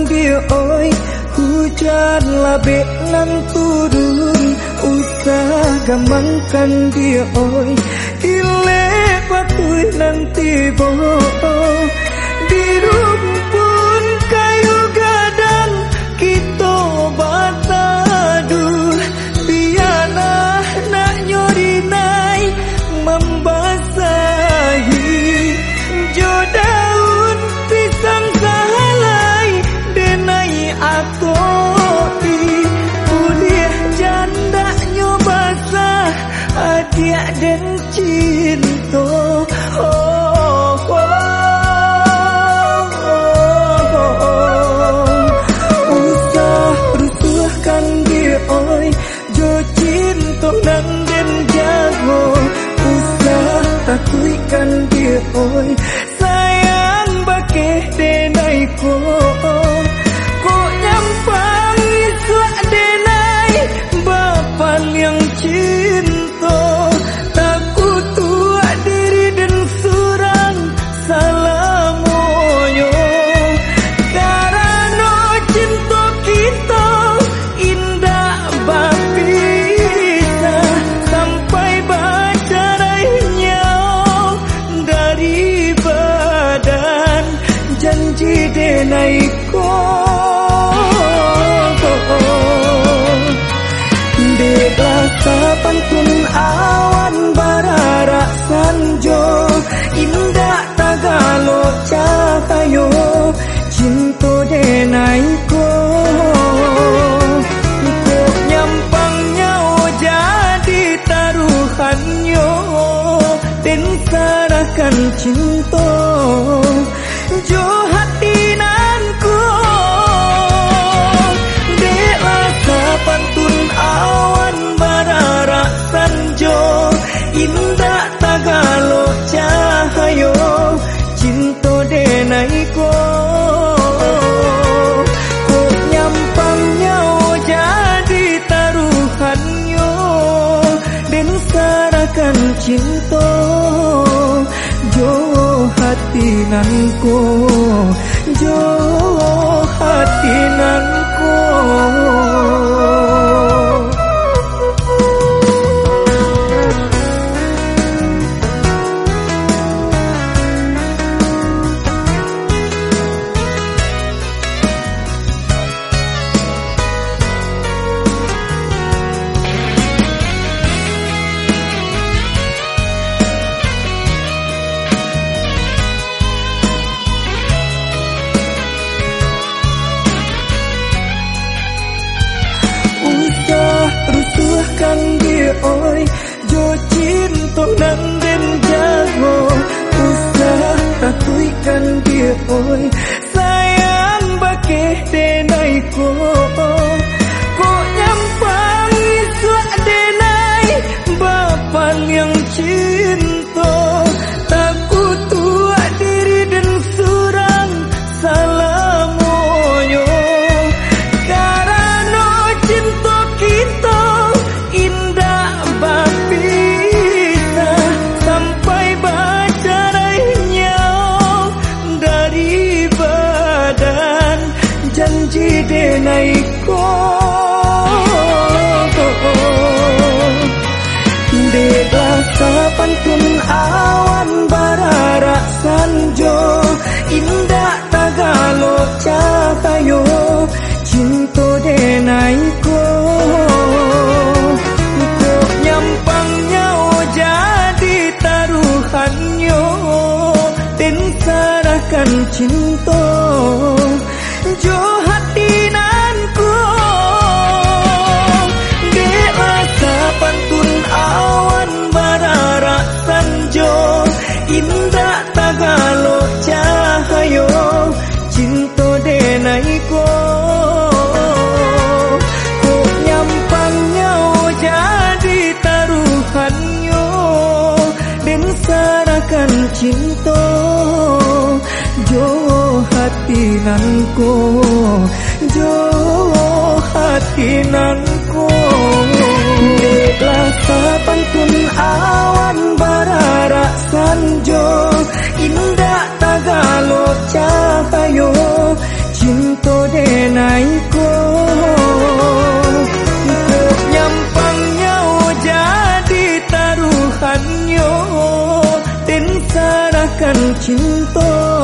kan dia, oi, Hujan labek nan turun. Usah gamangkan dia, oi. Ile batui nanti bohong oh. đã đến akan cinta Jo hati nanku Dewasa pantun awan barara sanjo Indah tagalo cahayo Cinta denai ko Ko nyampangnya jadi taruhannya Dan serahkan cinta hati nanku Jo dia oi Jo cinta nan den jago Usah căn dia oi cinta Jo hati nanku Dewasa pantun awan barara sanjo Indah tagalo cahayo Cinta denai Ku nyampangnya jadi taruhannya Dan serahkan cinta hati nanku Jo hati nanku Rasa pantun awan barara sanjo, Indah tagalo cahayo Cinto ko Ku nyampangnya jadi taruhannya Dan serahkan cinta.